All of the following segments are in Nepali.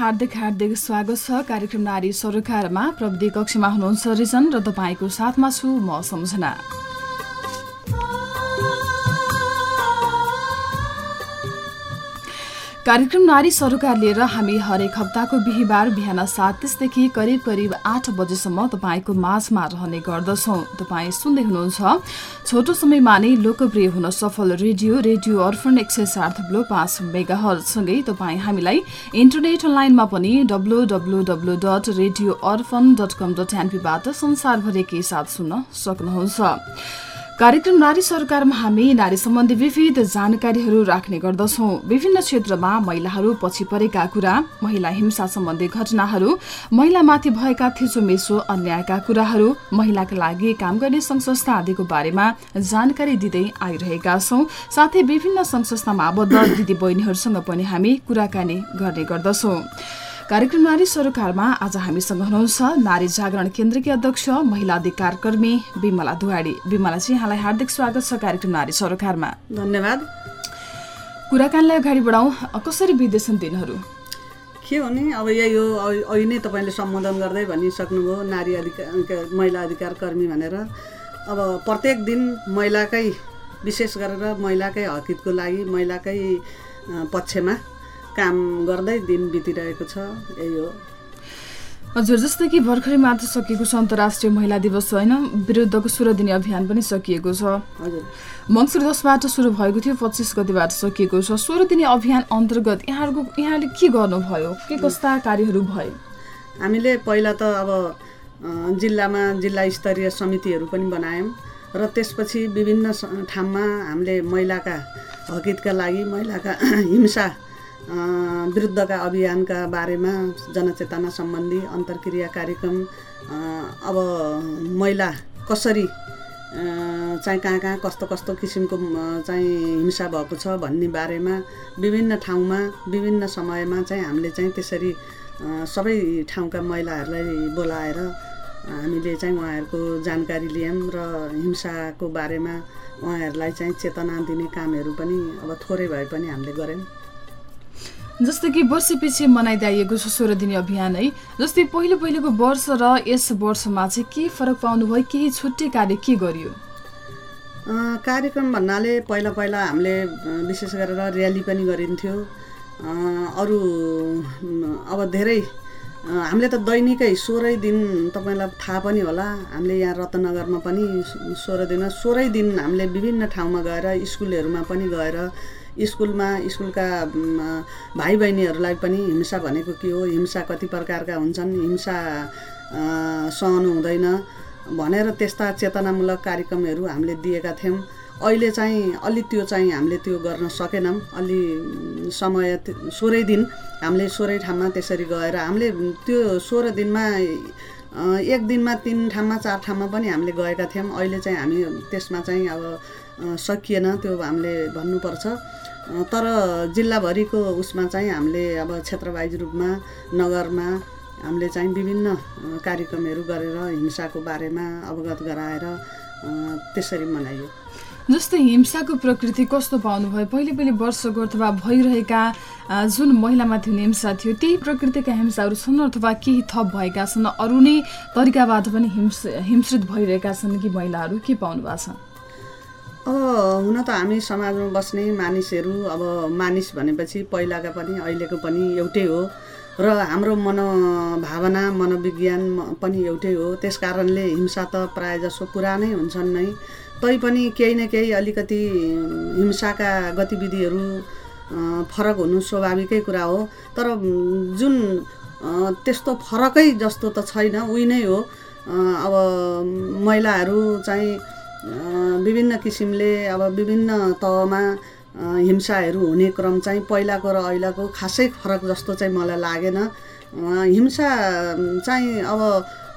हार्दिक हार्दिक स्वागत छ कार्यक्रम नारी सरोकारमा प्रविधि कक्षमा हुनुहुन्छ रिजन र तपाईँको साथमा छु म सम्झना। कार्यक्रम नारी सरोकार लिएर हामी हरेक हप्ताको बिहिबार बिहान सात तिसदेखि करिब करिब आठ बजेसम्म तपाईँको माझमा रहने गर्दछौ। तपाईँ सुन्दै हुनुहुन्छ। छोटो समयमा नै लोकप्रिय हुन सफल रेडियो रेडियो अर्फन एक सय सात ब्लो पाँच मेगा हलसँगै तपाईँ हामीलाई इन्टरनेट अनलाइनमा पनि W W W dot radio अर्फन dot com dot एनपीबाट संसारभरिकै साथ सुन्न सक्नुहुन्छ। कार्यक्रम नारी सरकारमा हामी नारी सम्बन्धी विविध जानकारीहरू राख्ने गर्दछौँ। विभिन्न क्षेत्रमा महिलाहरू पछि परेका कुरा महिला हिंसा सम्बन्धी घटनाहरू महिलामाथि भएका थिचोमेसो अन्यायका कुराहरू महिलाका लागि काम गर्ने संघ संस्था आदिको बारेमा जानकारी दिँदै आइरहेका छौं। साथै विभिन्न संघ संस्थामा आबद्ध दिदी बहिनीहरूसँग पनि हामी कुराकानी गर्ने गर्दछौं। कार्यक्रम नारी सरोकारमा आज हामीसँग हुनुहुन्छ नारी जागरण केन्द्रकी अध्यक्ष महिला अधिकार कर्मी विमला दुवाडी विमलाजी यहाँलाई हार्दिक स्वागत छ कार्यक्रम नारी सरोकारमा। धन्यवाद। कुराकानीलाई अगाडि बढाउँ कसरी बित्दैछन् दिनहरू? के हो नि? अब यही हो अहिले नै तपाईँले सम्बोधन गर्दै भनिसक्नुभयो नारी अधिकार महिला अधिकार कर्मी भनेर। अब प्रत्येक दिन महिलाकै विशेष गरेर महिलाकै हकितको लागि महिलाकै पक्षमा काम गर्दै दिन बितिरहेको छ यही हो। हजुर जस्तै कि भर्खरै मात्र सकिएको छ अन्तर्राष्ट्रिय महिला दिवस होइन विरुद्धको सोह्र दिने अभियान पनि सकिएको छ। हजुर। मङ्सिर दसबाट सुरु भएको थियो पच्चिस गतिबाट सकिएको छ। सोह्र दिने अभियान अन्तर्गत यहाँहरूको यहाँले के गर्नुभयो? के कस्ता कार्यहरू भए हामीले पहिला त अब जिल्लामा जिल्ला स्तरीय समितिहरू पनि बनायौँ र त्यसपछि विभिन्न ठाउँमा हामीले महिलाका हकितका लागि महिलाका हिंसा विरुद्धका अभियानका बारेमा जनचेतना सम्बन्धी अन्तर्क्रिया कार्यक्रम अब महिला कसरी चाहिँ कहाँ कहाँ कस्तो कस्तो किसिमको चाहिँ हिंसा भएको छ भन्ने बारेमा विभिन्न ठाउँमा विभिन्न समयमा चाहिँ हामीले चाहिँ त्यसरी सबै ठाउँका महिलाहरूलाई बोलाएर हामीले चाहिँ उहाँहरूको जानकारी लियौँ र हिंसाको बारेमा उहाँहरूलाई चाहिँ चेतना दिने कामहरू पनि अब थोरै भए पनि हामीले गऱ्यौँ। जस्तै कि वर्षपछि मनाइदिएको छ सोह्र दिने अभियान है। जस्तै पहिलो पहिलोको वर्ष र यस वर्षमा चाहिँ के फरक पाउनुभयो केही छुट्टै कार्य के गरियो? कार्यक्रम भन्नाले पहिला पहिला हामीले विशेष गरेर र्याली पनि गरिन्थ्यो। अरू अब धेरै हामीले त दैनिकै सोह्रै दिन तपाईँलाई थाहा पनि होला। हामीले यहाँ रत्नगरमा पनि सोह्र दिनमा सोह्रै दिन हामीले विभिन्न ठाउँमा गएर स्कुलहरूमा पनि गएर स्कुलमा स्कुलका भाइ बहिनीहरूलाई पनि हिंसा भनेको के हो? हिंसा कति प्रकारका हुन्छन्? हिंसा सहनु हुँदैन भनेर त्यस्ता चेतनामूलक कार्यक्रमहरू हामीले दिएका थियौँ। अहिले चाहिँ अलि त्यो चाहिँ हामीले त्यो गर्न सकेनौँ। अलि समय सोह्रै दिन हामीले सोह्रै ठाउँमा त्यसरी गएर हामीले त्यो सोह्र दिनमा एक दिनमा तिन ठाउँमा चार ठाउँमा पनि हामीले गएका थियौँ। अहिले चाहिँ हामी त्यसमा चाहिँ अब सकिएन। त्यो हामीले भन्नुपर्छ। तर जिल्लाभरिको उसमा चाहिँ हामीले अब क्षेत्रवाइज रूपमा नगरमा हामीले चाहिँ विभिन्न कार्यक्रमहरू गरेर हिंसाको बारेमा अवगत गराएर त्यसरी मनाइयो। जस्तै हिंसाको प्रकृति कस्तो पाउनुभयो? पहिले पहिले वर्षको अथवा भइरहेका जुन महिलामाथि हुने हिंसा थियो त्यही प्रकृतिका हिंसाहरू छन् अथवा केही थप भएका छन्? अरू नै तरिकाबाट पनि हिंस हिंसित भइरहेका छन् कि महिलाहरू? के पाउनु भएको छ? अब हुन त हामी समाजमा बस्ने मानिसहरू अब मानिस भनेपछि पहिलाका पनि अहिलेको पनि एउटै हो। र हाम्रो मनोभावना मनोविज्ञान पनि एउटै हो। त्यस कारणले हिंसा त प्रायः जसो पुरानै हुन्छन् नै। तैपनि केही न केही अलिकति हिंसाका गतिविधिहरू फरक हुनु स्वाभाविकै कुरा हो। तर जुन त्यस्तो फरकै जस्तो त छैन उही नै हो। अब महिलाहरू चाहिँ विभिन्न किसिमले अब विभिन्न तहमा हिंसाहरू हुने क्रम चाहिँ पहिलाको र अहिलेको खासै फरक जस्तो चाहिँ मलाई लागेन। हिंसा चाहिँ अब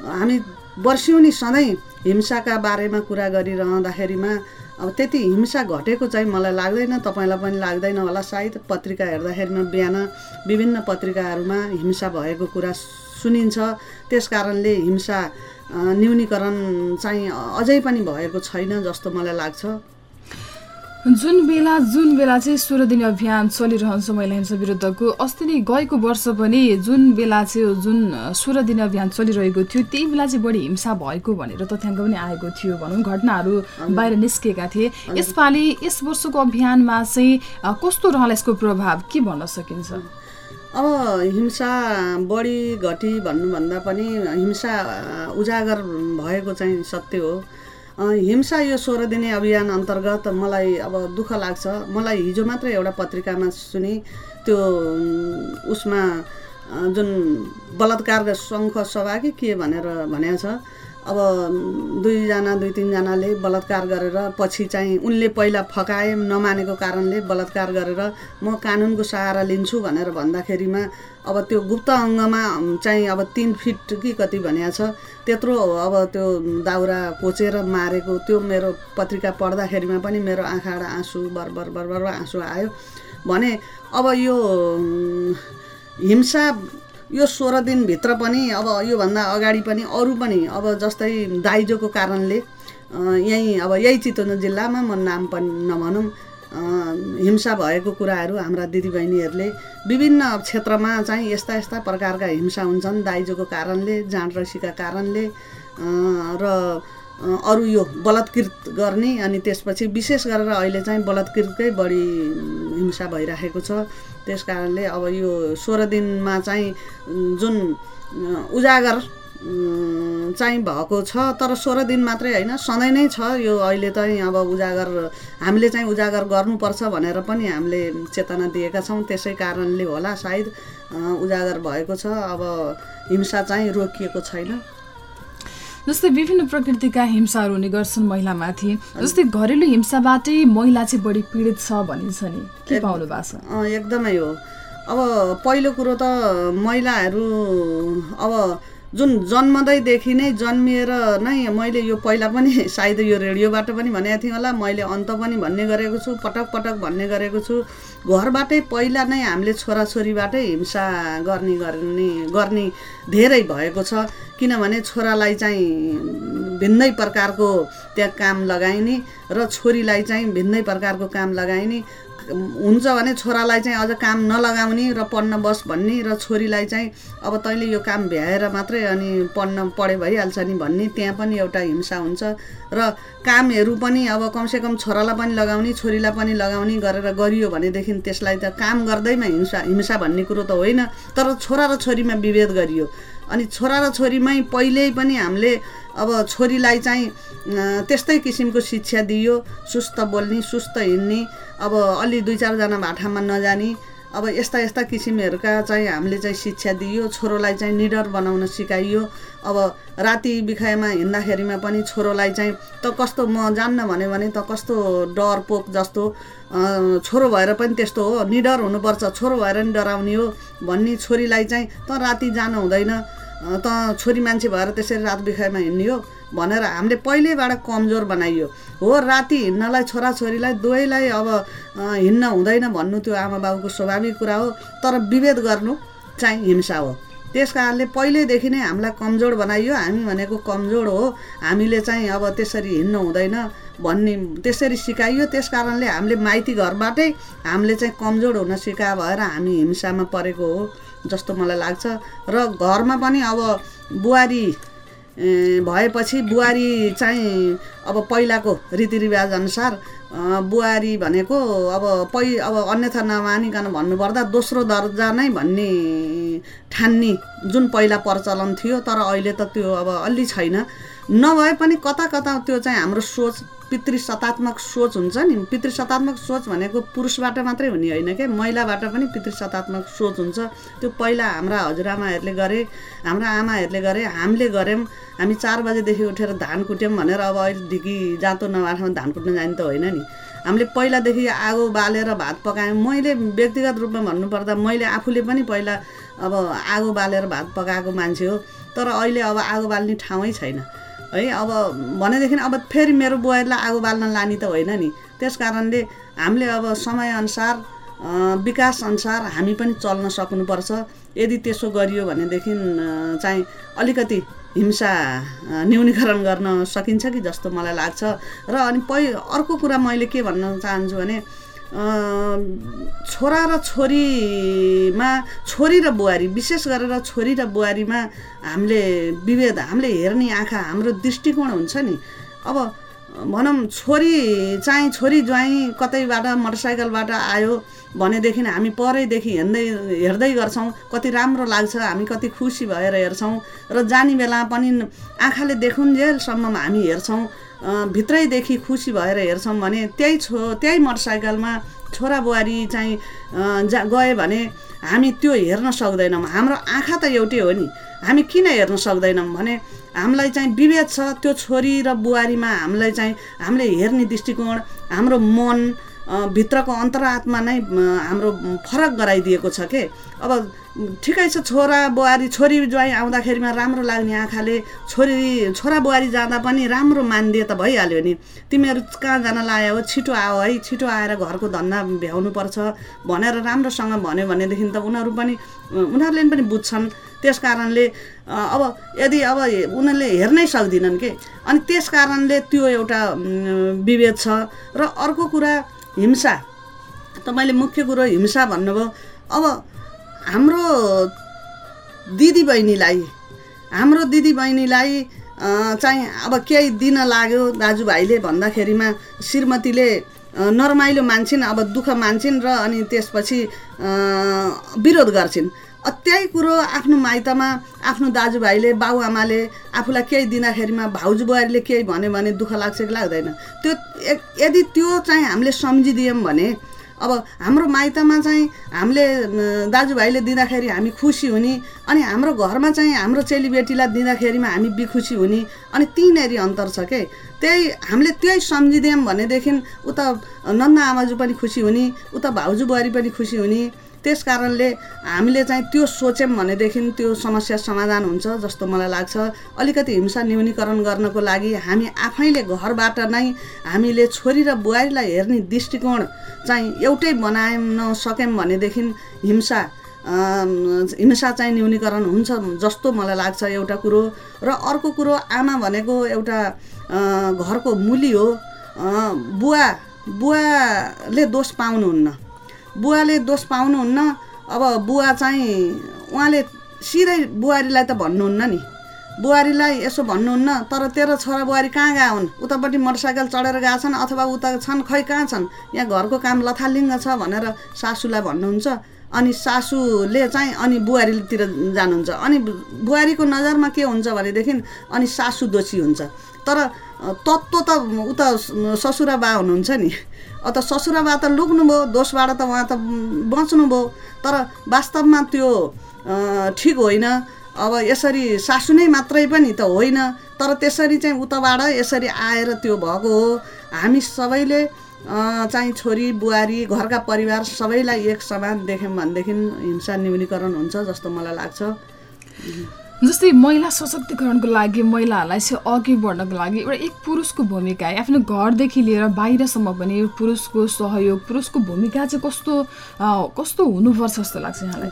हामी वर्षौनी सधैँ हिंसाका बारेमा कुरा गरिरहँदाखेरिमा अब त्यति हिंसा घटेको चाहिँ मलाई लाग्दैन तपाईँलाई पनि लाग्दैन होला। सायद पत्रिका हेर्दाखेरिमा बिहान विभिन्न पत्रिकाहरूमा हिंसा भएको कुरा सुनिन्छ। त्यस कारणले हिंसा न्यूनीकरण चाहिँ अझै पनि भएको छैन जस्तो मलाई लाग्छ। जुन बेला जुन बेला चाहिँ सोह्र दिने अभियान चलिरहन्छ महिला हिंसा विरुद्धको अस्ति नै गएको वर्ष पनि जुन बेला चाहिँ जुन सोह्र दिने अभियान चलिरहेको थियो त्यही बेला चाहिँ बढी हिंसा भएको भनेर तथ्याङ्क पनि आएको थियो भनौँ। घटनाहरू बाहिर निस्केका थिए। यसपालि यस वर्षको अभियानमा चाहिँ कस्तो रहला यसको प्रभाव? के भन्न सकिन्छ? अब हिंसा बढी घटी भन्नुभन्दा पनि हिंसा उजागर भएको चाहिँ सत्य हो। हिंसा यो सोह्र दिने अभियान अन्तर्गत मलाई अब दुःख लाग्छ। मलाई हिजो मात्रै एउटा पत्रिकामा सुनि त्यो उसमा जुन बलात्कार शङ्ख सभा कि के भनेर भनेको छ अब दुईजना दुई तिनजनाले बलात्कार गरेर पछि चाहिँ उनले पहिला फकाए नमानेको कारणले बलात्कार गरेर म कानुनको सहारा लिन्छु भनेर भन्दाखेरिमा अब त्यो गुप्त अङ्गमा चाहिँ अब तिन फिट कि कति भनिएको छ त्यत्रो अब त्यो दाउरा कोचेर मारेको त्यो मेरो पत्रिका पढ्दाखेरिमा पनि मेरो आँखाबाट आँसु बरबर बरबर आँसु आयो। भने अब यो हिंसा यो सोह्र दिनभित्र पनि अब योभन्दा अगाडि पनि अरू पनि अब जस्तै दाइजोको कारणले यहीँ अब यही चितवन जिल्लामा म नाम पनि नभनौँ। हिंसा भएको कुराहरू हाम्रा दिदीबहिनीहरूले विभिन्न क्षेत्रमा चाहिँ यस्ता यस्ता प्रकारका हिंसा हुन्छन् दाइजोको कारणले जाँड रक्सीका कारणले र अरू यो बलात्कृत गर्ने अनि त्यसपछि विशेष गरेर अहिले चाहिँ बलात्कृतकै बढी हिंसा भइराखेको छ। त्यस कारणले अब यो सोह्र दिनमा चाहिँ जुन उजागर चाहिँ भएको छ तर सोह्र दिन मात्रै होइन सधैँ नै छ। यो अहिले चाहिँ अब उजागर हामीले चाहिँ उजागर गर्नुपर्छ भनेर पनि हामीले चेतना दिएका छौँ। त्यसै कारणले होला सायद उजागर भएको छ। अब हिंसा चाहिँ रोकिएको छैन। जस्तै विभिन्न प्रकृतिका हिंसाहरू हुने गर्छन् महिलामाथि जस्तै घरेलु हिंसाबाटै महिला चाहिँ बढी पीडित छ भनिन्छ नि। के पाउनु भएको छ? एकदमै हो। अब पहिलो कुरो त महिलाहरू अब जुन जन्मदैदेखि नै जन्मिएर नै मैले यो पहिला पनि सायद यो रेडियोबाट पनि भनेको थिएँ होला मैले अन्त पनि भन्ने गरेको छु पटक पटक भन्ने गरेको छु। घरबाटै पहिला नै हामीले छोराछोरीबाटै हिंसा गर्ने गर्ने गर्ने धेरै भएको छ। किनभने छोरालाई चाहिँ भिन्नै प्रकारको त्यहाँ काम लगाइने र छोरीलाई चाहिँ भिन्नै प्रकारको काम लगाइने। हुन्छ भने छोरालाई चाहिँ अझ काम नलगाउने र पढ्न बस भन्ने र छोरीलाई चाहिँ अब तैँले यो काम भ्याएर मात्रै अनि पढ्न पढे भइहाल्छ नि भन्ने त्यहाँ पनि एउटा हिंसा हुन्छ र कामहरू पनि अब कमसेकम छोरालाई पनि लगाउने छोरीलाई पनि लगाउने गरेर गरियो भनेदेखि त्यसलाई त काम गर्दैमा हिंसा हिंसा भन्ने कुरो त होइन तर छोरा र छोरीमा विभेद गरियो। अनि छोरा र छोरीमै पहिल्यै पनि हामीले अब छोरीलाई चाहिँ त्यस्तै किसिमको शिक्षा दियो। सुस्त बोल्ने सुस्त हिँड्ने अब अलि दुई चारजना भाटामा नजाने। अब यस्ता यस्ता किसिमहरूका चाहिँ हामीले चाहिँ शिक्षा दियो। छोरोलाई चाहिँ निडर बनाउन सिकाइयो। अब राति बिखाइमा हिँड्दाखेरिमा पनि छोरोलाई चाहिँ त कस्तो म जान्न भन्यो भने त कस्तो डर पोक जस्तो छोरो भएर पनि त्यस्तो हो निडर हुनुपर्छ छोरो भएर नि डराउने हो भन्ने छोरीलाई चाहिँ त राति जानु हुँदैन त छोरी मान्छे भएर त्यसरी रात बिखाइमा हिँड्ने हो भनेर हामीले पहिल्यैबाट कमजोर बनाइयो। हो राति हिँड्नलाई छोराछोरीलाई दुवैलाई अब हिँड्न हुँदैन भन्नु त्यो आमा बाबुको स्वाभाविक कुरा हो तर विभेद गर्नु चाहिँ हिंसा हो। त्यस कारणले पहिल्यैदेखि नै हामीलाई कमजोर बनाइयो। हामी भनेको कमजोर हो। हामीले चाहिँ अब त्यसरी हिँड्नु हुँदैन भन्ने त्यसरी सिकाइयो। त्यस कारणले हामीले माइती घरबाटै हामीले चाहिँ कमजोर हुन सिकायो भएर हामी हिंसामा परेको हो जस्तो मलाई लाग्छ। र घरमा पनि अब बुहारी भएपछि बुहारी चाहिँ अब पहिलाको रीतिरिवाज अनुसार बुहारी भनेको अब पै अब अन्यथा नमानिकन भन्नुपर्दा दोस्रो दर्जा नै भन्ने ठान्ने जुन पहिला प्रचलन थियो तर अहिले त त्यो अब अलि छैन। नभए पनि कता कता त्यो चाहिँ हाम्रो सोच पितृसत्तात्मक सोच हुन्छ नि। पितृसत्तात्मक सोच भनेको पुरुषबाट मात्रै हुने होइन क्या। महिलाबाट पनि पितृसत्तात्मक सोच हुन्छ। त्यो पहिला हाम्रा हजुरआमाहरूले गरे हाम्रा आमाहरूले गरे हामीले गऱ्यौँ। हामी चार बजेदेखि उठेर धान कुट्यौँ भनेर अब अहिलेदेखि जाँतो नभएकोमा धान कुट्न जाने त होइन नि। हामीले पहिलादेखि आगो बालेर भात पकायौँ। मैले व्यक्तिगत रूपमा भन्नुपर्दा मैले आफूले पनि पहिला अब आगो बालेर भात पकाएको मान्छे हो। तर अहिले अब आगो बाल्ने ठाउँै छैन। है अब भनेदेखि अब फेरि मेरो बुहारीलाई आगो बाल्न लाने त होइन नि। त्यस कारणले हामीले अब समयअनुसार विकासअनुसार हामी पनि चल्न सक्नुपर्छ। यदि त्यसो गरियो भनेदेखि चाहिँ अलिकति हिंसा न्यूनीकरण गर्न सकिन्छ कि जस्तो मलाई लाग्छ। र अनि पै अर्को कुरा मैले के भन्न चाहन्छु भने छोरा र छोरीमा छोरी र बुहारी विशेष गरेर छोरी र बुहारीमा हामीले विभेद हामीले हेर्ने आँखा हाम्रो दृष्टिकोण हुन्छ नि अब भनौँ छोरी चाहिँ छोरी ज्वाइँ कतैबाट मोटरसाइकलबाट आयो भनेदेखि हामी परैदेखि हेर्दै हेर्दै गर्छौँ कति राम्रो लाग्छ हामी कति खुसी भएर हेर्छौँ र जाने बेला पनि आँखाले देखुन्जेलसम्म हामी हेर्छौँ भित्रैदेखि खुसी भएर हेर्छौँ भने त्यही छो त्यही मोटरसाइकलमा छोरा बुहारी चाहिँ जा गयो भने हामी त्यो हेर्न सक्दैनौँ। हाम्रो आँखा त एउटै हो नि। हामी किन हेर्न सक्दैनौँ भने हामीलाई चाहिँ विभेद छ। त्यो छोरी र बुहारीमा हामीलाई चाहिँ हामीले हेर्ने दृष्टिकोण हाम्रो मन भित्रको अन्तरात्मा नै हाम्रो फरक गराइदिएको छ के? अब ठिकै छ छोरा बुहारी छोरी ज्वाइँ आउँदाखेरिमा राम्रो लाग्ने आँखाले छोरी छोरा बुहारी जाँदा पनि राम्रो मानिदिए त भइहाल्यो नि। तिमीहरू कहाँ जान लायो छिटो आऊ है छिटो आएर घरको धन्दा भ्याउनुपर्छ। भनेर राम्रोसँग भन्यो भनेदेखि त उनीहरू पनि उनीहरूले पनि बुझ्छन्। त्यस कारणले अब यदि अब उनीहरूले हेर्नै सक्दिनन् के? अनि त्यस कारणले त्यो एउटा विभेद छ। र अर्को कुरा हिंसा। तपाईँले मुख्य कुरो हिंसा भन्नुभयो। अब हाम्रो दिदीबहिनीलाई हाम्रो दिदीबहिनीलाई चाहिँ अब केही दिन लाग्यो दाजुभाइले भन्दाखेरिमा श्रीमतीले नरमाइलो मान्छन् अब दुःख मान्छन् र अनि त्यसपछि विरोध गर्छिन्। त्यही कुरो आफ्नो माइतमा आफ्नो दाजुभाइले बाबुआमाले आफूलाई केही दिँदाखेरिमा भाउजू बुहारीले केही भन्यो भने दुःख लाग्छ कि लाग्दैन। त्यो यदि त्यो चाहिँ हामीले सम्झिदियौँ भने अब हाम्रो माइतमा चाहिँ हामीले दाजुभाइले दिँदाखेरि हामी खुसी हुने अनि हाम्रो घरमा चाहिँ हाम्रो चेलीबेटीलाई दिँदाखेरिमा हामी बिखुसी हुने अनि तिनीहरू अन्तर छ के? त्यही हामीले त्यही सम्झिदियौँ भनेदेखि उता नन्दा आमाजु पनि खुसी हुने उता भाउजू बुहारी पनि खुसी हुने त्यस कारणले हामीले चाहिँ त्यो सोच्यौँ भनेदेखि त्यो समस्या समाधान हुन्छ जस्तो मलाई लाग्छ। अलिकति हिंसा न्यूनीकरण गर्नको लागि हामी आफैले घरबाट नै हामीले छोरी र बुहारीलाई हेर्ने दृष्टिकोण चाहिँ एउटै बनाउन सक्यौँ भनेदेखि हिंसा हिंसा चाहिँ न्यूनीकरण हुन्छ जस्तो मलाई लाग्छ एउटा कुरो। र अर्को कुरो आमा भनेको एउटा घरको मुली हो। बुवा बुवाले दोष पाउनुहुन्न। बुवाले दोष पाउनुहुन्न। अब बुवा चाहिँ उहाँले सिधै बुहारीलाई त भन्नुहुन्न नि। बुहारीलाई यसो भन्नुहुन्न तर तेरो छोरा बुहारी कहाँ गए हुन्? उतापट्टि मोटरसाइकल चढेर गएका छन् अथवा उता छन् खै कहाँ छन्? यहाँ घरको काम लथालिङ्ग छ भनेर सासूलाई भन्नुहुन्छ। अनि सासूले चाहिँ अनि बुहारीतिर जानुहुन्छ। अनि बुहारीको नजरमा के हुन्छ भनेदेखि अनि सासू दोषी हुन्छ। तर तत्त्व त उता ससुरा बा हुनुहुन्छ नि। त ससुराबा त लुक्नुभयो दोषबाट त उहाँ त बच्नुभयो। तर वास्तवमा त्यो ठिक होइन। अब यसरी सासु नै मात्रै पनि त होइन। तर त्यसरी चाहिँ उताबाट यसरी आएर त्यो भएको हो। हामी सबैले चाहिँ छोरी बुहारी घरका परिवार सबैलाई एक समान देख्यौँ भनेदेखि हिंसा न्यूनीकरण हुन्छ जस्तो मलाई लाग्छ। जस्तै महिला सशक्तिकरणको लागि महिलाहरूलाई चाहिँ अघि बढ्नको लागि एउटा एक पुरुषको भूमिका आफ्नो घरदेखि लिएर बाहिरसम्म पनि पुरुषको सहयोग पुरुषको भूमिका चाहिँ कस्तो कस्तो हुनुपर्छ जस्तो लाग्छ यहाँलाई?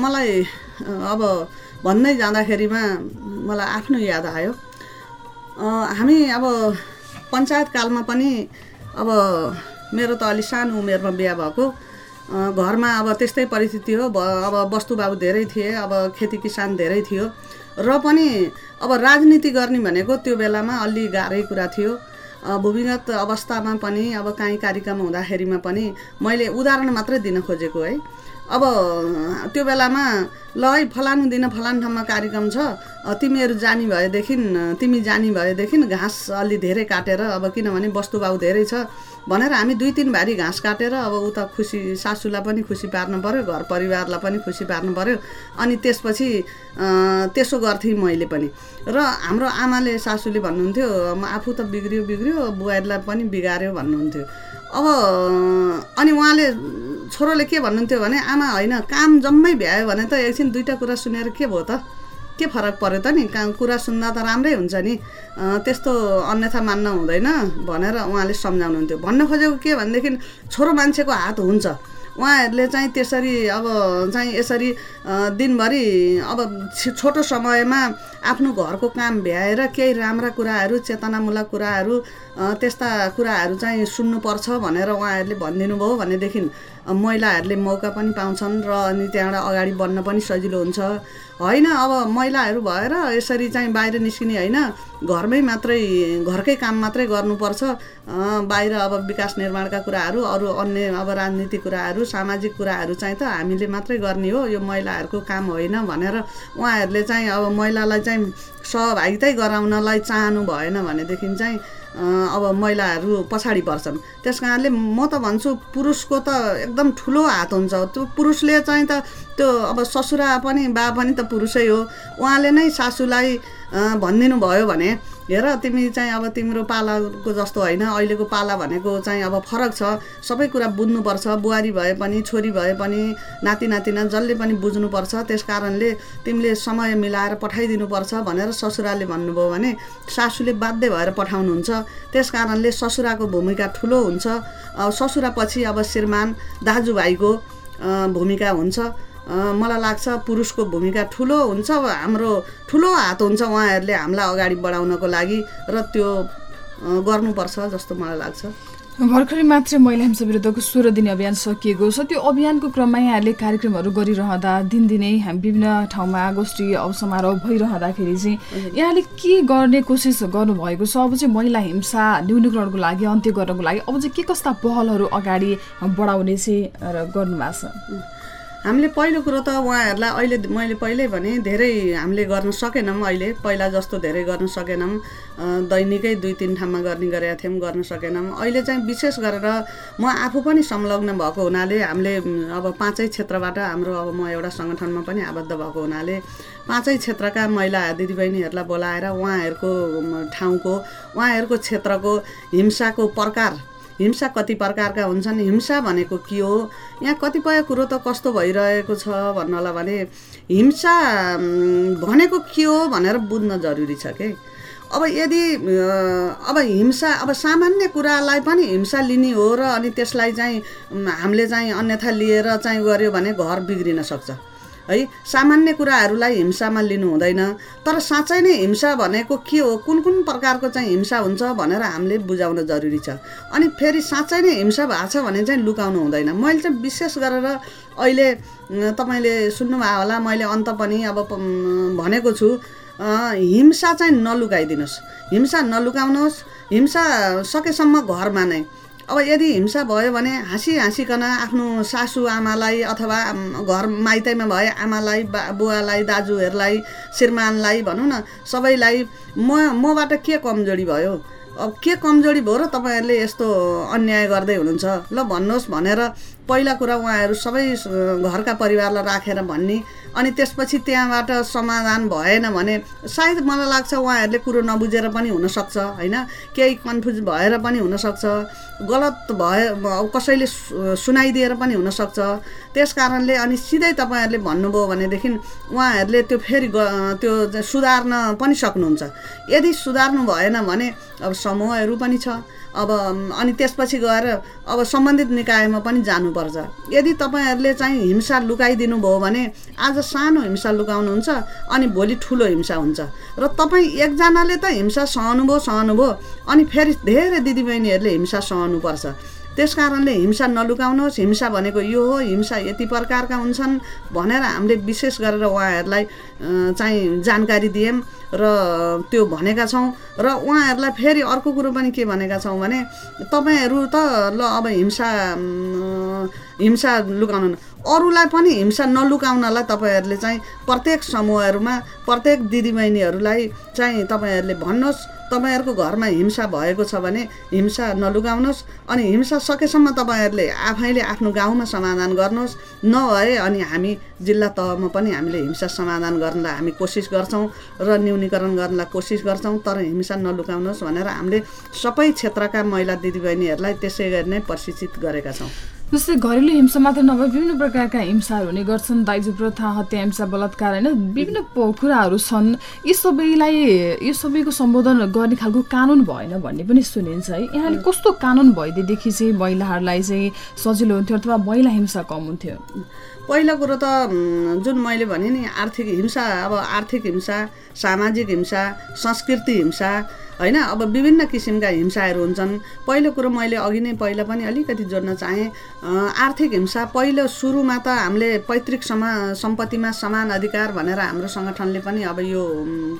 मलाई अब भन्दै जाँदाखेरिमा मलाई आफ्नो याद आयो। हामी अब पञ्चायतकालमा पनि अब मेरो त अलि सानो उमेरमा बिहा भएको। घरमा अब त्यस्तै परिस्थिति हो। अब वस्तुबाबु धेरै थिए अब खेती किसान धेरै थियो। र पनि अब राजनीति गर्ने भनेको त्यो बेलामा अलि गाह्रै कुरा थियो। भूमिगत अवस्थामा पनि अब काहीँ कार्यक्रम हुँदाखेरिमा पनि मैले उदाहरण मात्रै दिन खोजेको है। अब त्यो बेलामा ल है फलानु दिन फलानु ठाउँमा कार्यक्रम छ। तिमीहरू जाने भएदेखि तिमी जाने भएदेखि घाँस अलि धेरै काटेर अब किनभने वस्तुभाउ धेरै छ भनेर हामी दुई तिन भारी घाँस काटेर अब उता खुसी सासूलाई पनि खुसी पार्नु पऱ्यो घर परिवारलाई पनि खुसी पार्नु पऱ्यो अनि त्यसपछि त्यसो गर्थेँ मैले पनि। र हाम्रो आमाले सासूले भन्नुहुन्थ्यो आफू त बिग्रियो बिग्रियो बुहारीलाई पनि बिगाऱ्यो भन्नुहुन्थ्यो। अब अनि उहाँले छोरोले के भन्नुहुन्थ्यो भने आमा होइन काम जम्मै भ्यायो भने त एकछिन दुइटा कुरा सुनेर के भयो त? के फरक पऱ्यो त नि? काम कुरा सुन्दा त राम्रै हुन्छ नि। त्यस्तो अन्यथा मान्न हुँदैन भनेर उहाँले सम्झाउनुहुन्थ्यो। भन्न खोजेको के भनेदेखि छोरो मान्छेको हात हुन्छ। उहाँहरूले चाहिँ त्यसरी अब चाहिँ यसरी दिनभरि अब छोटो समयमा आफ्नो घरको काम भ्याएर केही राम्रा कुराहरू चेतनामूलक कुराहरू त्यस्ता कुराहरू चाहिँ सुन्नुपर्छ भनेर उहाँहरूले भनिदिनु भयो भनेदेखि महिलाहरूले मौका पनि पाउँछन् र अनि त्यहाँबाट अगाडि बढ्न पनि सजिलो हुन्छ। होइन अब महिलाहरू भएर यसरी चाहिँ बाहिर निस्किने होइन घरमै मात्रै घरकै काम मात्रै गर्नुपर्छ। बाहिर अब विकास निर्माणका कुराहरू अरू अन्य अब राजनीतिक कुराहरू सामाजिक कुराहरू चाहिँ त हामीले मात्रै गर्ने हो। यो महिलाहरूको काम होइन भनेर उहाँहरूले चाहिँ अब महिलालाई चाहिँ सहभागितै गराउनलाई चाहनु भएन भनेदेखि चाहिँ अब महिलाहरू पछाडि पर्छन्। त्यस कारणले म त भन्छु पुरुषको त एकदम ठुलो हात हुन्छ। त्यो पुरुषले चाहिँ त त्यो अब ससुरा पनि बा पनि त पुरुषै हो। उहाँले नै सासूलाई भनिदिनु भयो भने हेर तिमी चाहिँ अब तिम्रो पालाको जस्तो होइन। अहिलेको पाला भनेको चाहिँ अब फरक छ। सबै कुरा बुझ्नुपर्छ। बुहारी भए पनि छोरी भए पनि नाति नातिना जसले पनि बुझ्नुपर्छ। त्यस कारणले तिमीले समय मिलाएर पठाइदिनुपर्छ भनेर ससुराले भन्नुभयो भने सासूले बाध्य भएर पठाउनुहुन्छ। त्यस कारणले ससुराको भूमिका ठुलो हुन्छ। ससुरापछि अब श्रीमान दाजुभाइको भूमिका हुन्छ। मलाई लाग्छ पुरुषको भूमिका ठुलो हुन्छ हाम्रो ठुलो हात हुन्छ उहाँहरूले हामीलाई अगाडि बढाउनको लागि र त्यो गर्नुपर्छ जस्तो मलाई लाग्छ। भर्खरै मात्रै महिला हिंसा विरुद्धको सोह्र दिने अभियान सकिएको छ। त्यो अभियानको क्रममा यहाँले कार्यक्रमहरू गरिरहँदा दिनदिनै विभिन्न ठाउँमा गोष्ठी औ समारोह भइरहँदाखेरि चाहिँ यहाँले के गर्ने कोसिस गर्नुभएको छ? अब चाहिँ महिला हिंसा न्यूनीकरणको लागि अन्त्य गर्नको लागि अब चाहिँ के कस्ता पहलहरू अगाडि बढाउने चाहिँ गर्नुभएको छ? हामीले पहिलो कुरो त उहाँहरूलाई अहिले मैले पहिल्यै भने धेरै हामीले गर्न सकेनौँ अहिले। पहिला जस्तो धेरै गर्न सकेनौँ। दैनिकै दुई तिन ठाउँमा गर्ने गरेका थियौँ गर्न सकेनौँ। अहिले चाहिँ विशेष गरेर म आफू पनि संलग्न भएको हुनाले हामीले अब पाँचै क्षेत्रबाट हाम्रो अब म एउटा सङ्गठनमा पनि आबद्ध भएको हुनाले पाँचै क्षेत्रका महिला दिदीबहिनीहरूलाई बोलाएर उहाँहरूको ठाउँको उहाँहरूको क्षेत्रको हिंसाको प्रकार हिंसा कति प्रकारका हुन्छन्? हिंसा भनेको के हो? यहाँ कतिपय कुरो त कस्तो भइरहेको छ भन्नलाई भने हिंसा भनेको के हो भनेर बुझ्न जरुरी छ कि? अब यदि अब हिंसा अब सामान्य कुरालाई पनि हिंसा लिने हो र अनि त्यसलाई चाहिँ हामीले चाहिँ अन्यथा लिएर चाहिँ गऱ्यो भने घर बिग्रिन सक्छ। है? सामान्य कुराहरूलाई हिंसामा लिनु हुँदैन। तर साँच्चै नै हिंसा भनेको के हो? कुन कुन प्रकारको चाहिँ हिंसा हुन्छ भनेर हामीले बुझाउन जरुरी छ। अनि फेरि साँच्चै नै हिंसा भएको छ भने चाहिँ लुकाउनु हुँदैन। मैले चाहिँ विशेष गरेर अहिले तपाईँले सुन्नुभयो होला मैले अन्त पनि अब भनेको छु। हिंसा चाहिँ नलुकाइदिनुहोस् हिंसा नलुकाउनुहोस्। हिंसा सकेसम्म घरमा नै। अब यदि हिंसा भयो भने हाँसी हाँसिकन आफ्नो सासु आमालाई अथवा घर माइतैमा भए आमालाई बा बुवालाई दाजुहरूलाई श्रीमानलाई भनौँ न सबैलाई म मबाट के कमजोरी भयो? अब के कमजोरी भयो र तपाईँहरूले यस्तो अन्याय गर्दै हुनुहुन्छ? ल भन्नुहोस् भनेर पहिला कुरा उहाँहरू सबै घरका परिवारलाई राखेर भन्ने अनि त्यसपछि त्यहाँबाट समाधान भएन भने सायद मलाई लाग्छ उहाँहरूले कुरो नबुझेर पनि हुनसक्छ होइन? केही कन्फ्युज भएर पनि हुनसक्छ गलत भए कसैले सुनाइदिएर पनि हुनसक्छ। त्यस कारणले अनि सिधै तपाईँहरूले भन्नुभयो भनेदेखि उहाँहरूले त्यो फेरि त्यो सुधार्न पनि सक्नुहुन्छ। यदि सुधार्नु भएन भने अब समूहहरू पनि छ। अब अनि त्यसपछि गएर अब सम्बन्धित निकायमा पनि जानुपर्छ। यदि तपाईँहरूले चाहिँ हिंसा लुकाइदिनु भयो भने आज सानो हिंसा लुकाउनुहुन्छ अनि भोलि ठुलो हिंसा हुन्छ। र तपाईँ एकजनाले त हिंसा सहनुभयो सहनुभयो अनि फेरि धेरै दिदीबहिनीहरूले हिंसा सहनुपर्छ। त्यस कारणले हिंसा नलुकाउनुहोस्। हिंसा भनेको यो हो हिंसा यति प्रकारका हुन्छन् भनेर हामीले विशेष गरेर उहाँहरूलाई चाहिँ जानकारी दियौँ र त्यो भनेका छौँ। र उहाँहरूलाई फेरि अर्को कुरो पनि के भनेका छौँ तपाईँहरू त ल अब हिंसा हिंसा लुकाउनु अरूलाई पनि हिंसा नलुकाउनलाई तपाईँहरूले चाहिँ प्रत्येक समूहहरूमा प्रत्येक दिदीबहिनीहरूलाई चाहिँ तपाईँहरूले भन्नुहोस् तपाईँहरूको घरमा हिंसा भएको छ भने हिंसा नलुगाउनुहोस् अनि हिंसा सकेसम्म तपाईँहरूले आफैले आफ्नो गाउँमा समाधान गर्नुहोस्। नभए अनि हामी जिल्ला तहमा पनि हामीले हिंसा समाधान गर्नलाई हामी कोसिस गर्छौँ र न्यूनीकरण गर्नलाई कोसिस गर्छौँ तर हिंसा नलुकाउनुहोस् भनेर हामीले सबै क्षेत्रका महिला दिदीबहिनीहरूलाई त्यसै गरी नै प्रशिक्षित गरेका छौँ। जस्तै घरेलु हिंसा मात्र नभए विभिन्न प्रकारका हिंसाहरू हुने गर्छन्। दाइजो प्रथा हत्या हिंसा बलात्कार होइन? विभिन्न कुराहरू छन्। यी सबैलाई यो सबैको सम्बोधन गर्ने खालको कानुन भएन भन्ने पनि सुनिन्छ है। यहाँले कस्तो कानुन भइदिएदेखि चाहिँ महिलाहरूलाई चाहिँ सजिलो हुन्थ्यो अथवा महिला हिंसा कम हुन्थ्यो? पहिलो कुरो त जुन मैले भने नि आर्थिक हिंसा अब आर्थिक हिंसा सामाजिक हिंसा संस्कृति हिंसा होइन अब विभिन्न किसिमका हिंसाहरू हुन्छन्। पहिलो कुरो मैले अघि नै पहिला पनि अलिकति जोड्न चाहेँ आर्थिक हिंसा पहिलो सुरुमा त हामीले पैतृक समा सम्पत्तिमा समान अधिकार भनेर हाम्रो सङ्गठनले पनि अब यो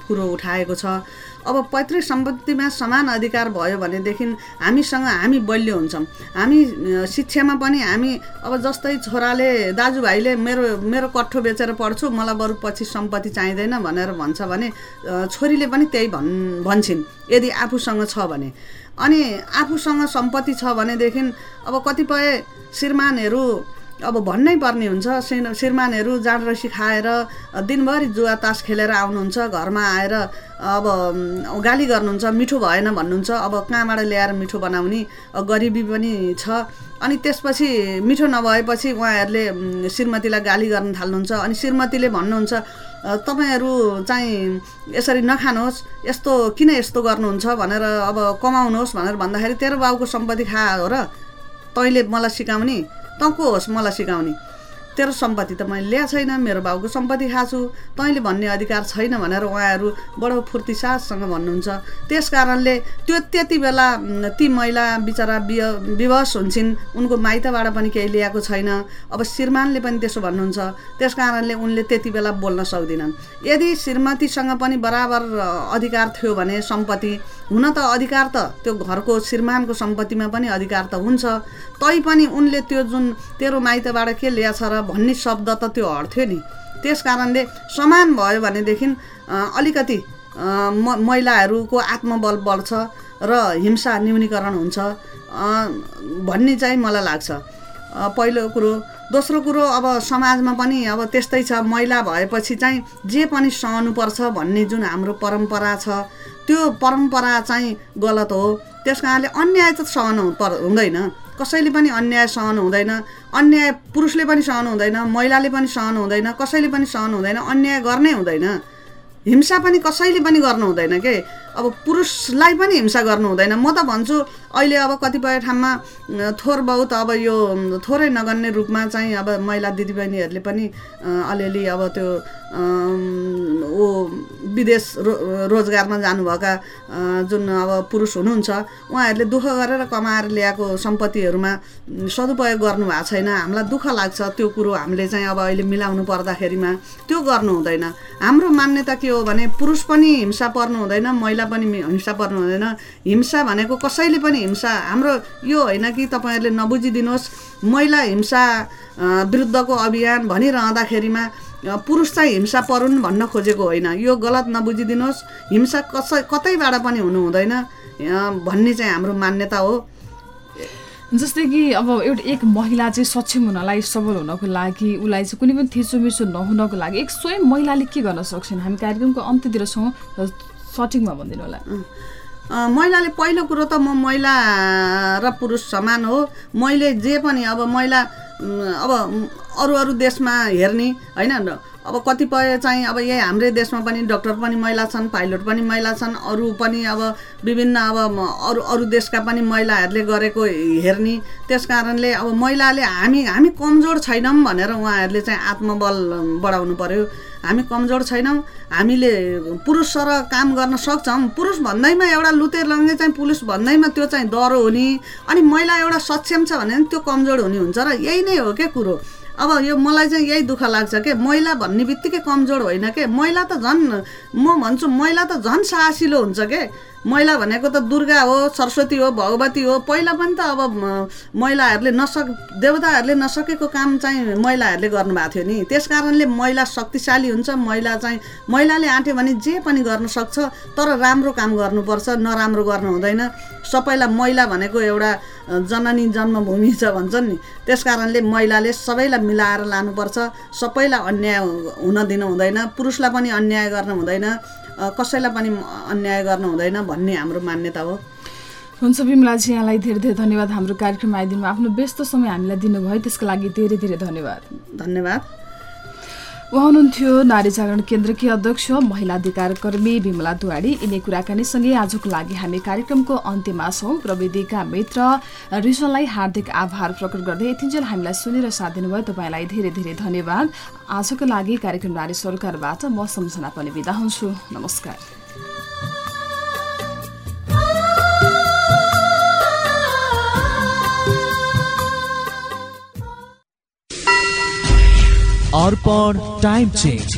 कुरो उठाएको छ। अब पैतृक सम्पत्तिमा समान अधिकार भयो भनेदेखि हामीसँग हामी बलियो हुन्छौँ। हामी शिक्षामा पनि हामी अब जस्तै छोराले दाजुभाइले मेरो मेरो कठो बेचेर पढ्छु मलाई बरु पछि सम्पत्ति चाहिँदैन भनेर भन्छ भने छोरीले पनि त्यही भन् भन्छन् यदि आफूसँग छ भने। अनि आफूसँग सम्पत्ति छ भनेदेखि अब कतिपय श्रीमानहरू अब भन्नै पर्ने हुन्छ। श्रीमानहरू जाँड रसी खाएर दिनभरि जुवा तास खेलेर आउनुहुन्छ घरमा आएर अब गाली गर्नुहुन्छ मिठो भएन भन्नुहुन्छ। अब कहाँबाट ल्याएर मिठो बनाउने गरिबी पनि छ। अनि त्यसपछि मिठो नभएपछि उहाँहरूले श्रीमतीलाई गाली गर्न थाल्नुहुन्छ। अनि श्रीमतीले भन्नुहुन्छ तपाईँहरू चाहिँ यसरी नखानुहोस् यस्तो किन यस्तो गर्नुहुन्छ भनेर अब कमाउनुहोस् भनेर भन्दाखेरि तेरो बाउको सम्पत्ति खा हो र तैँले मलाई सिकाउने तँ को होस् मलाई सिकाउने। तेरो सम्पत्ति त मैले ल्याएको छैन मेरो बाउको सम्पत्ति खाछु तैँले भन्ने अधिकार छैन भनेर उहाँहरू बडो फुर्ती साससँग भन्नुहुन्छ। त्यस कारणले त्यो त्यति बेला ती महिला बिचरा विय विवश हुन्छन्। उनको माइतबाट पनि केही ल्याएको छैन। अब श्रीमानले पनि त्यसो भन्नुहुन्छ। त्यस कारणले उनले त्यति बेला बोल्न सक्दिनन्। यदि श्रीमतीसँग पनि बराबर अधिकार थियो भने सम्पत्ति हुन त अधिकार त त्यो घरको श्रीमानको सम्पत्तिमा पनि अधिकार त हुन्छ। तैपनि उनले त्यो जुन तेरो माइतबाट के ल्याछ र भन्ने शब्द त त्यो हट्थ्यो नि। त्यस कारणले समान भयो भनेदेखि अलिकति म महिलाहरूको आत्मबल बढ्छ र हिंसा न्यूनीकरण हुन्छ भन्ने चाहिँ मलाई लाग्छ। पहिलो कुरो। दोस्रो कुरो अब समाजमा पनि अब त्यस्तै छ। महिला भएपछि चाहिँ जे पनि सहनुपर्छ भन्ने जुन हाम्रो परम्परा छ त्यो परम्परा चाहिँ गलत हो। त्यस कारणले अन्याय त सहनु पर हुँदैन। कसैले पनि अन्याय सहनु हुँदैन। अन्याय पुरुषले पनि सहनु हुँदैन महिलाले पनि सहनु हुँदैन कसैले पनि सहनु हुँदैन अन्याय गर्नै हुँदैन। हिंसा पनि कसैले पनि गर्नु हुँदैन के? अब पुरुषलाई पनि हिंसा गर्नु हुँदैन। म त भन्छु अहिले अब कतिपय ठाउँमा थोर बहुत अब यो थोरै नगर्ने रूपमा चाहिँ अब महिला दिदीबहिनीहरूले पनि अलिअलि अब त्यो ऊ विदेश रो रोजगारमा जानुभएका जुन अब पुरुष हुनुहुन्छ उहाँहरूले दुःख गरेर कमाएर ल्याएको सम्पत्तिहरूमा सदुपयोग गर्नु भएको छैन। हामीलाई दुःख लाग्छ त्यो कुरो हामीले चाहिँ अब अहिले मिलाउनु पर्दाखेरिमा। त्यो गर्नु हुँदैन। हाम्रो मान्यता के हो भने पुरुष पनि हिंसा पर्नु हुँदैन महिला पनि हिंसा पर्नु हुँदैन। हिंसा भनेको कसैले पनि हिंसा हाम्रो यो होइन कि तपाईँहरूले नबुझिदिनुहोस् महिला हिंसा विरुद्धको अभियान भनिरहँदाखेरिमा पुरुष चाहिँ हिंसा परुन् भन्न खोजेको होइन। यो गलत नबुझिदिनुहोस्। हिंसा कसै कतैबाट पनि हुनु हुँदैन भन्ने चाहिँ हाम्रो मान्यता हो। जस्तै कि अब एउटा एक महिला चाहिँ सक्षम हुनलाई सबल हुनको लागि उसलाई चाहिँ कुनै पनि थिचोमिचो नहुनको लागि एक स्वयं महिलाले के गर्न सक्छन्? हामी कार्यक्रमको अन्त्यतिर छौँ सठिकमा भनिदिनु होला। महिलाले पहिलो कुरो त म महिला र पुरुष समान हो। मैले जे पनि अब महिला अब अरू अरू देशमा हेर्ने होइन? अब कतिपय चाहिँ अब यही हाम्रै देशमा पनि डक्टर पनि महिला छन् पाइलट पनि महिला छन् अरू पनि अब विभिन्न अब अरू अरू देशका पनि महिलाहरूले गरेको हेर्ने त्यस कारणले अब महिलाले हामी हामी कमजोर छैनौँ भनेर उहाँहरूले चाहिँ आत्मबल बढाउनु पर्यो। हामी कमजोर छैनौँ। हामीले पुरुष सर काम गर्न सक्छौँ। पुरुष भन्दैमा एउटा लुते लङ्गे चाहिँ पुरुष भन्दैमा त्यो चाहिँ डह्रो हुने। अनि महिला एउटा सक्षम छ भने त्यो कमजोर हुने हुन्छ र यही नै हो क्या कुरो? अब यो मलाई चाहिँ यही दुःख लाग्छ के? महिला भन्ने बित्तिकै कमजोर होइन के? महिला त झन् म भन्छु महिला त झन् साहसिलो हुन्छ के? महिला भनेको त दुर्गा हो सरस्वती हो भगवती हो। पहिला पनि त अब महिलाहरूले नसक देवताहरूले नसकेको काम चाहिँ महिलाहरूले गर्नुभएको थियो नि। त्यस कारणले महिला शक्तिशाली हुन्छ महिला चाहिँ महिलाले आँट्यो भने जे पनि गर्न सक्छ तर राम्रो काम गर्नुपर्छ नराम्रो गर्नु हुँदैन। सबैलाई महिला भनेको एउटा जननी जन्मभूमि छ भन्छन् नि। त्यस कारणले महिलाले सबैलाई मिलाएर लानुपर्छ। सबैलाई अन्याय हुन दिनु हुँदैन। पुरुषलाई पनि अन्याय गर्नु हुँदैन। कसैलाई पनि अन्याय गर्नु हुँदैन भन्ने हाम्रो मान्यता हो। हुन्छ विमलाजी यहाँलाई धेरै धेरै धन्यवाद हाम्रो कार्यक्रममा आइदिनु आफ्नो व्यस्त समय हामीलाई दिनुभयो त्यसको लागि धेरै धेरै धन्यवाद। धन्यवाद। उहाँ हुनुहुन्थ्यो नारी जागरण केन्द्रकी अध्यक्ष महिला अधिकार कर्मी विमला दुवाडी यिनै कुराकानीसँगै आजको लागि हामी कार्यक्रमको अन्त्यमा छौँ। प्रविधिका मित्र रिसनलाई हार्दिक आभार प्रकट गर्दै यतिन्जेल हामीलाई सुनेर साथ दिनुभयो तपाईँलाई धेरै धेरै धन्यवाद। आजको लागि कार्यक्रम नारी सरकारबाट म सम्झना पनि बिदा हुन्छु। नमस्कार। अर्पण टाइम चेन्ज